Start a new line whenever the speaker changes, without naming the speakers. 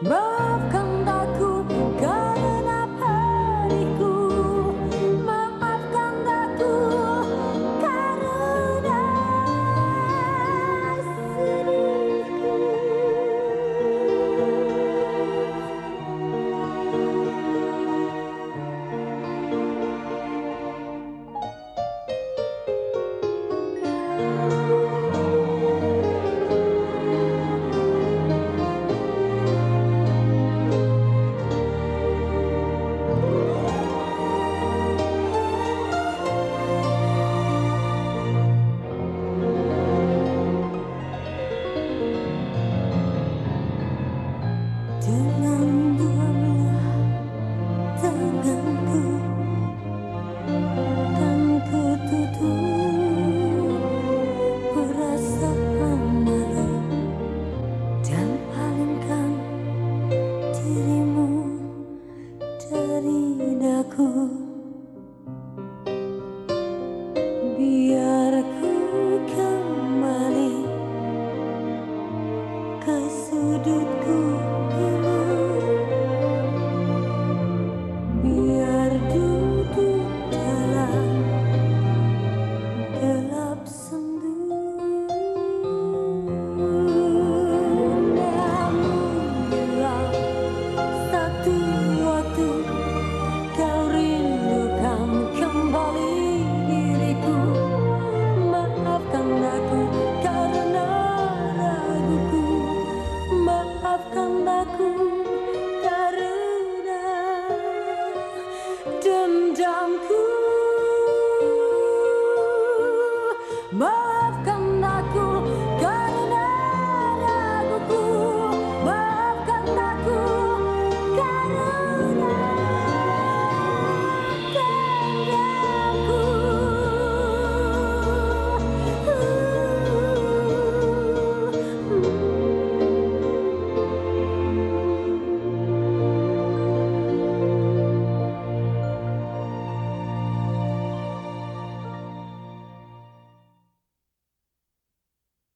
Bye. sudutku dendamku. Mari